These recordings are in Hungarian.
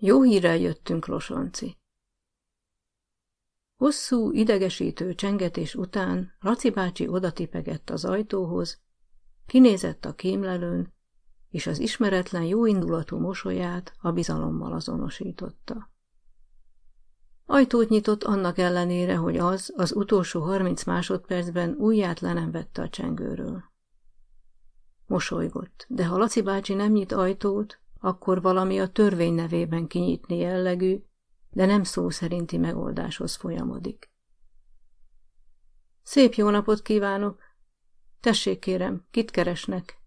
Jó hírrel jöttünk, Losonci. Hosszú, idegesítő csengetés után Laci bácsi odatipegett az ajtóhoz, kinézett a kémlelőn, és az ismeretlen jóindulatú mosolyát a bizalommal azonosította. Ajtót nyitott annak ellenére, hogy az az utolsó harminc másodpercben ujját le nem vette a csengőről. Mosolygott, de ha Laci bácsi nem nyit ajtót, akkor valami a törvény nevében kinyitni jellegű, de nem szó szerinti megoldáshoz folyamodik. Szép jó napot kívánok! Tessék kérem, kit keresnek?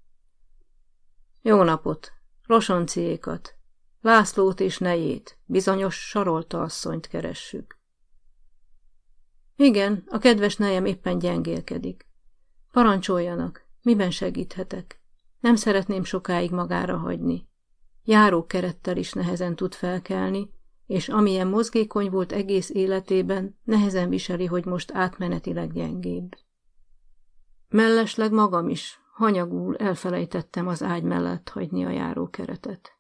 Jó napot! Rosonciékat! Lászlót és nejét, bizonyos Sarolta asszonyt keressük. Igen, a kedves nejem éppen gyengélkedik. Parancsoljanak, miben segíthetek? Nem szeretném sokáig magára hagyni. Járókerettel is nehezen tud felkelni, és amilyen mozgékony volt egész életében, nehezen viseli, hogy most átmenetileg gyengébb. Mellesleg magam is, hanyagul elfelejtettem az ágy mellett hagyni a járókeretet.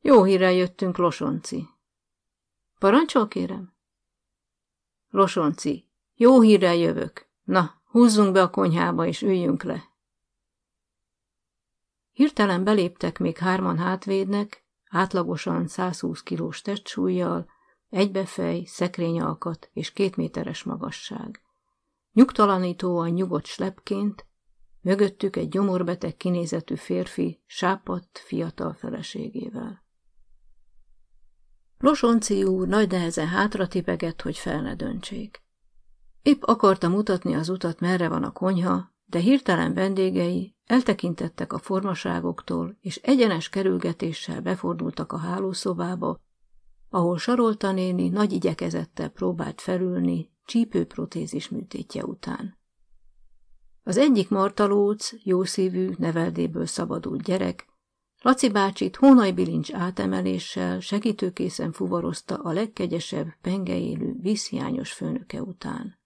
Jó hírrel jöttünk, Losonci. Parancsol, kérem? Losonci, jó hírrel jövök. Na, húzzunk be a konyhába, és üljünk le. Hirtelen beléptek még hárman hátvédnek, átlagosan 120 kilós testsúlyjal, egybefej, szekrényalkat és két méteres magasság. Nyugtalanítóan nyugodt slepként, mögöttük egy gyomorbeteg kinézetű férfi, sápadt, fiatal feleségével. Losonci úr nagy nehezen hátra tipegett, hogy fel ne döntsék. Épp akarta mutatni az utat, merre van a konyha, de hirtelen vendégei eltekintettek a formaságoktól, és egyenes kerülgetéssel befordultak a hálószobába, ahol Sarolta néni nagy igyekezettel próbált felülni csípőprotézis műtétje után. Az egyik martalóc, jószívű, neveldéből szabadult gyerek, Laci bácsit hónajbilincs átemeléssel segítőkészen fuvarozta a legkegyesebb, pengeélő, vízhiányos főnöke után.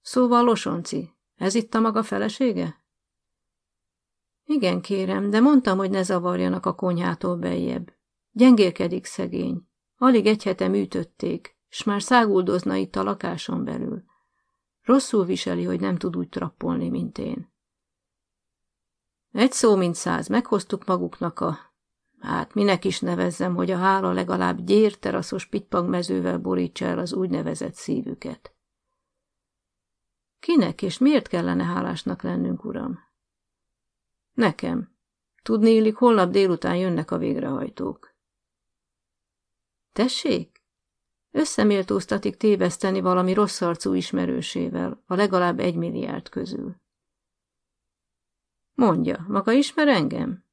Szóval, Losonci, ez itt a maga felesége? Igen, kérem, de mondtam, hogy ne zavarjanak a konyhától beljebb. Gyengélkedik szegény. Alig egy hete műtötték, s már száguldozna itt a lakáson belül. Rosszul viseli, hogy nem tud úgy trappolni, mint én. Egy szó, mint száz, meghoztuk maguknak a... Hát, minek is nevezzem, hogy a hála legalább gyérteraszos pitpangmezővel borítsa el az úgynevezett szívüket. Kinek és miért kellene hálásnak lennünk, uram? Nekem. Tudni illik, holnap délután jönnek a végrehajtók. Tessék? Összeméltóztatik téveszteni valami rossz arcú ismerősével, a legalább egy milliárd közül. Mondja, maga ismer engem?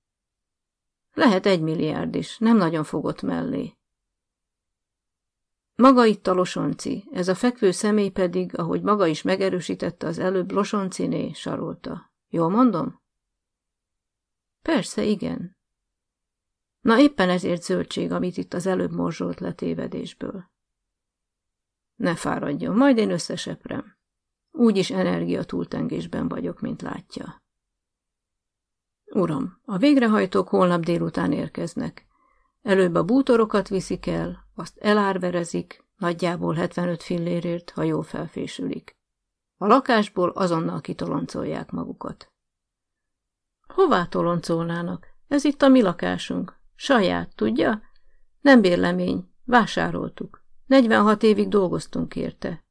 Lehet egy milliárd is, nem nagyon fogott mellé. Maga itt a Losonci, ez a fekvő személy pedig, ahogy maga is megerősítette az előbb, Losonciné sarolta. Jól mondom? Persze, igen. Na éppen ezért zöldség, amit itt az előbb morzsolt le tévedésből. Ne fáradjon, majd én összeseprem. Úgyis energia túltengésben vagyok, mint látja. Uram, a végrehajtók holnap délután érkeznek. Előbb a bútorokat viszik el, azt elárverezik, nagyjából 75 fillérért, ha jól felfésülik. A lakásból azonnal kitoloncolják magukat. Hová toloncolnának? Ez itt a mi lakásunk. Saját, tudja? Nem bérlemény, vásároltuk. 46 évig dolgoztunk érte.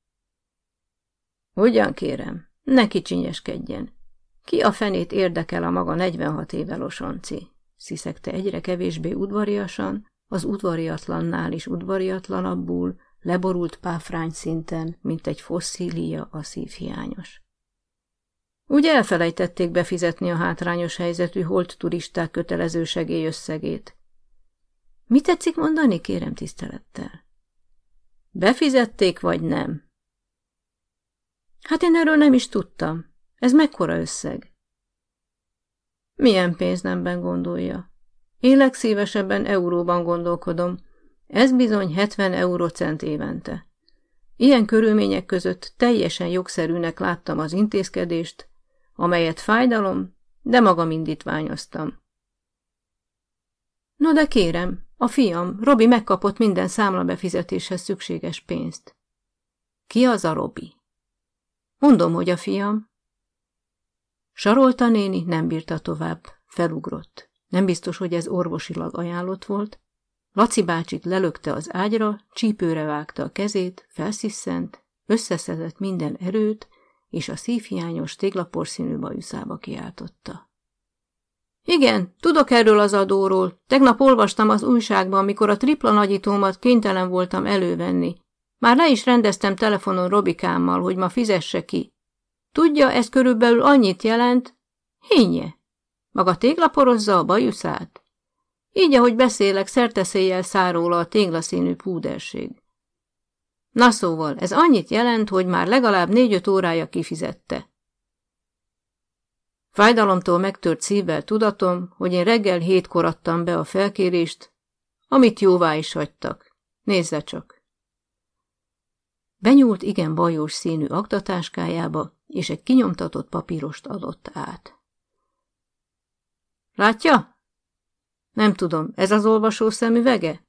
Ugyan kérem, ne kicsinyeskedjen. Ki a fenét érdekel a maga 46 éve losonci? Sziszegte egyre kevésbé udvariasan, az udvariatlannál is udvariatlanabbul, leborult páfrány szinten, mint egy fosszília a szívhiányos. Úgy elfelejtették befizetni a hátrányos helyzetű holt turisták kötelező segélyösszegét. Mi tetszik mondani, kérem tisztelettel? Befizették, vagy nem? Hát én erről nem is tudtam. Ez mekkora összeg? Milyen pénznemben gondolja? Én legszívesebben euróban gondolkodom. Ez bizony 70 eurocent évente. Ilyen körülmények között teljesen jogszerűnek láttam az intézkedést, amelyet fájdalom, de magam indítványoztam. No de kérem, a fiam, Robi megkapott minden számlabefizetéshez szükséges pénzt. Ki az a Robi? Mondom, hogy a fiam. Sarolta néni nem bírta tovább, felugrott. Nem biztos, hogy ez orvosilag ajánlott volt. Laci bácsit lelökte az ágyra, csípőre vágta a kezét, felsziszent, összeszedett minden erőt, és a szívhiányos téglaporszínű bajuszába kiáltotta. Igen, tudok erről az adóról. Tegnap olvastam az újságban, amikor a tripla nagyítómat kénytelen voltam elővenni. Már le is rendeztem telefonon Robikámmal, hogy ma fizesse ki. Tudja, ez körülbelül annyit jelent? Hinnye. Maga téglaporozza a bajuszát? Így, ahogy beszélek, szerteszéjjel szár róla a téglaszínű púderség. Na szóval, ez annyit jelent, hogy már legalább négy-öt órája kifizette. Fájdalomtól megtört szívvel tudatom, hogy én reggel hétkor adtam be a felkérést, amit jóvá is hagytak. Nézze csak! Benyúlt igen bajós színű aktatáskájába, és egy kinyomtatott papírost adott át. Látja? Nem tudom, ez az olvasó szemüvege?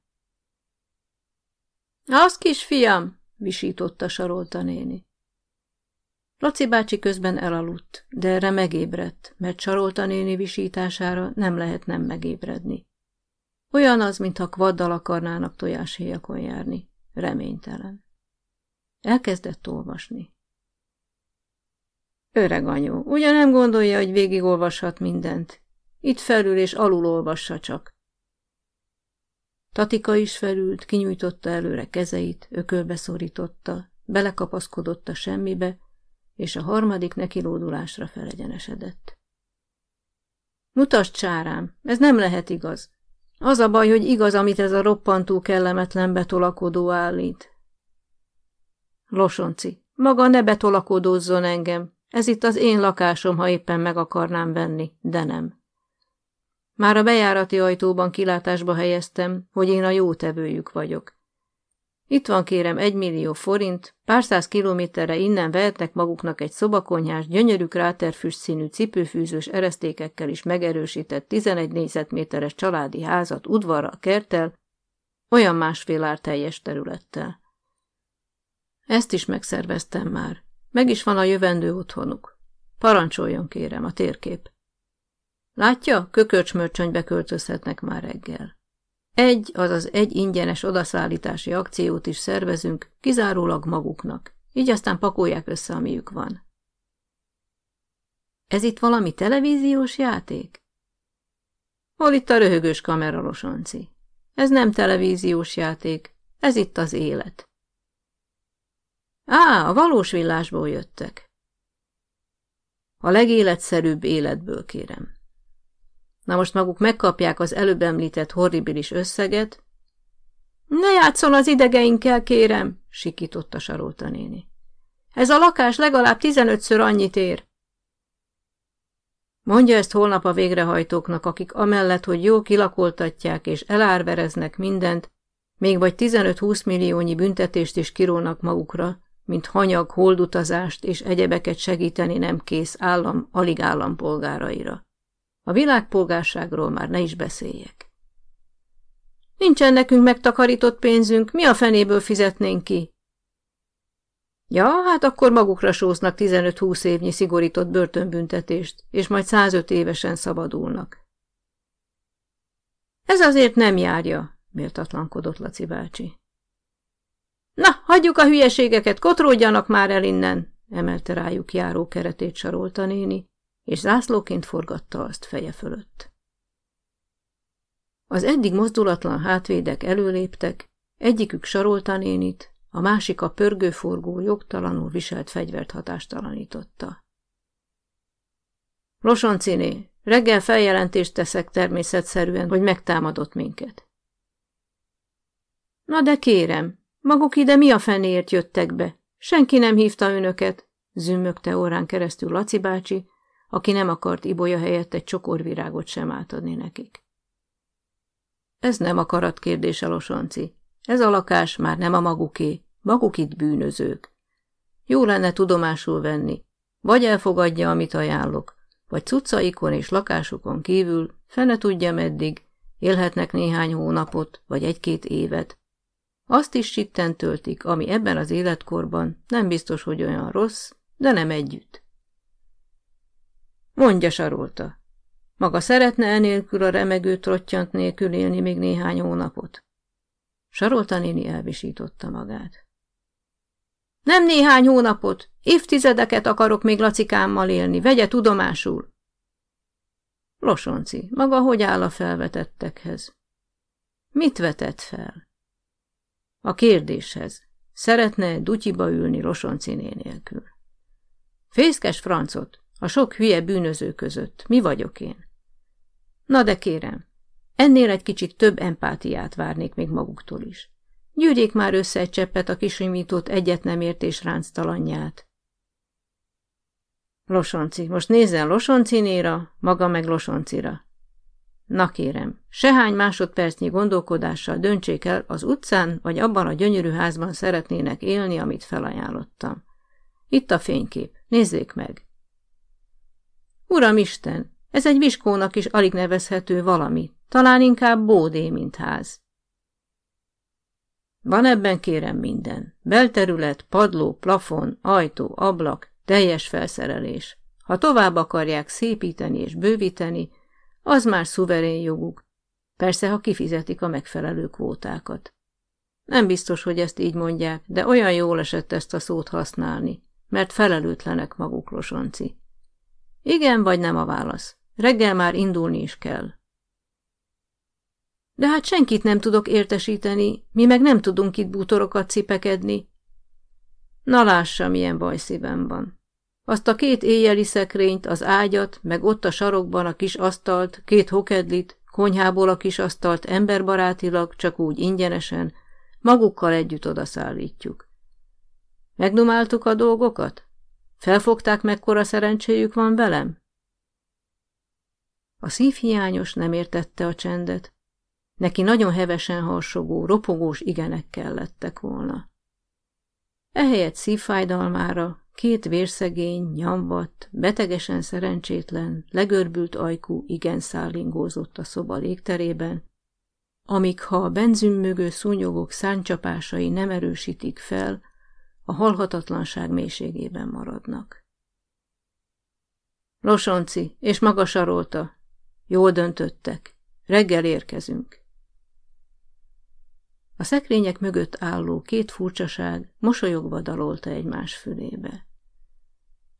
Az kisfiam, visította sarolta néni. Laci bácsi közben elaludt, de erre megébredt, mert Sarolta néni visítására nem lehet nem megébredni. Olyan az, mintha kvaddal akarnának tojáshéjakon járni. Reménytelen. Elkezdett olvasni. Öreg anyu, ugye nem gondolja, hogy végigolvashat mindent? Itt felül és alul olvassa csak. Tatika is felült, kinyújtotta előre kezeit, ökölbe szorította, belekapaszkodott a semmibe, és a harmadik nekilódulásra felegyenesedett. Mutasd, csárám, ez nem lehet igaz. Az a baj, hogy igaz, amit ez a roppantó kellemetlen betolakodó állít. Losonci, maga ne betolakodózzon engem. Ez itt az én lakásom, ha éppen meg akarnám venni, de nem. Már a bejárati ajtóban kilátásba helyeztem, hogy én a jó tevőjük vagyok. Itt van kérem egy millió forint, pár száz kilométerre innen vehetnek maguknak egy szobakonyhás, gyönyörű kráterfüst színű cipőfűzős eresztékekkel is megerősített 11 négyzetméteres családi házat udvarra, kerttel, olyan másfél ár teljes területtel. Ezt is megszerveztem már. Meg is van a jövendő otthonuk. Parancsoljon kérem a térkép. Látja, kökörcsmörcsönybe költözhetnek már reggel. Egy, azaz egy ingyenes odaszállítási akciót is szervezünk, kizárólag maguknak. Így aztán pakolják össze, amiük van. Ez itt valami televíziós játék? Hol itt a röhögős kamera, Losonci? Ez nem televíziós játék, ez itt az élet. Á, a valós villásból jöttek. A legéletszerűbb életből kérem. Na most maguk megkapják az előbb említett horribilis összeget. Ne játszon az idegeinkkel, kérem, sikította Sarolta néni. Ez a lakás legalább tizenötször annyit ér. Mondja ezt holnap a végrehajtóknak, akik amellett, hogy jó kilakoltatják és elárvereznek mindent, még vagy 15-20 milliónyi büntetést is kirólnak magukra, mint hanyag, holdutazást és egyebeket segíteni nem kész állam alig állampolgáraira. A világpolgárságról már ne is beszéljek. Nincsen nekünk megtakarított pénzünk, mi a fenéből fizetnénk ki? Ja, hát akkor magukra sóznak 15-20 évnyi szigorított börtönbüntetést, és majd 105 évesen szabadulnak. Ez azért nem járja, méltatlankodott Laci bácsi. Na, hagyjuk a hülyeségeket, kotródjanak már el innen, emelte rájuk járó keretét sarolta néni, és zászlóként forgatta azt feje fölött. Az eddig mozdulatlan hátvédek előléptek, egyikük sarolta nénit, a másik a pörgőforgó, jogtalanul viselt fegyvert hatástalanította. Losonciné, reggel feljelentést teszek természetszerűen, hogy megtámadott minket. Na de kérem, maguk ide mi a fenéért jöttek be? Senki nem hívta önöket, zümmögte órán keresztül Laci bácsi, aki nem akart ibolya helyett egy csokorvirágot sem átadni nekik. Ez nem akarat kérdés a losonci. Ez a lakás már nem a maguké, maguk itt bűnözők. Jó lenne tudomásul venni, vagy elfogadja, amit ajánlok, vagy cuccaikon és lakásukon kívül, fene tudja meddig, élhetnek néhány hónapot, vagy egy-két évet. Azt is sitten töltik, ami ebben az életkorban nem biztos, hogy olyan rossz, de nem együtt. Mondja, sarolta. Maga szeretne enélkül a remegő trottyant nélkül élni még néhány hónapot? Sarolta néni elvisította magát. Nem néhány hónapot, évtizedeket akarok még lacikámmal élni, vegye tudomásul. Losonci, maga hogy áll a felvetettekhez? Mit vetett fel? A kérdéshez. Szeretne dutyiba ülni Losonci nélkül? Fészkes francot, a sok hülye bűnöző között. Mi vagyok én? Na de kérem, ennél egy kicsit több empátiát várnék még maguktól is. Gyűrjék már össze egy cseppet a kisimított egyet nem értés ránctalanját. Losonci, most nézzen Losoncinéra, maga meg Losoncira. Na kérem, sehány másodpercnyi gondolkodással döntsék el, az utcán vagy abban a gyönyörű házban szeretnének élni, amit felajánlottam. Itt a fénykép, nézzék meg. Uram Isten, ez egy viskónak is alig nevezhető valami, talán inkább bódé, mint ház. Van ebben kérem minden. Belterület, padló, plafon, ajtó, ablak, teljes felszerelés. Ha tovább akarják szépíteni és bővíteni, az már szuverén joguk. Persze, ha kifizetik a megfelelő kvótákat. Nem biztos, hogy ezt így mondják, de olyan jól esett ezt a szót használni, mert felelőtlenek maguk, Losonci. Igen vagy nem a válasz. Reggel már indulni is kell. De hát senkit nem tudok értesíteni, mi meg nem tudunk itt bútorokat cipekedni. Na lássa, milyen baj szívem van. Azt a két éjjeli szekrényt, az ágyat, meg ott a sarokban a kis asztalt, két hokedlit, konyhából a kis asztalt emberbarátilag, csak úgy ingyenesen, magukkal együtt odaszállítjuk. Megdumáltuk a dolgokat? Felfogták, mekkora szerencséjük van velem? A szívhiányos nem értette a csendet. Neki nagyon hevesen harsogó, ropogós igenek kellettek volna. Ehelyett szívfájdalmára két vérszegény, nyambat, betegesen szerencsétlen, legörbült ajkú igen szállingózott a szoba légterében, amíg ha a benzünmögő szúnyogok száncsapásai nem erősítik fel, a halhatatlanság mélységében maradnak. Losonci, és maga sarolta. Jól döntöttek. Reggel érkezünk. A szekrények mögött álló két furcsaság mosolyogva dalolta egymás fülébe.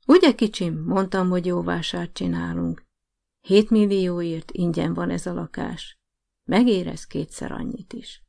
Ugye, kicsim, mondtam, hogy jó vásárt csinálunk. Hét millióért ingyen van ez a lakás. Megérez kétszer annyit is.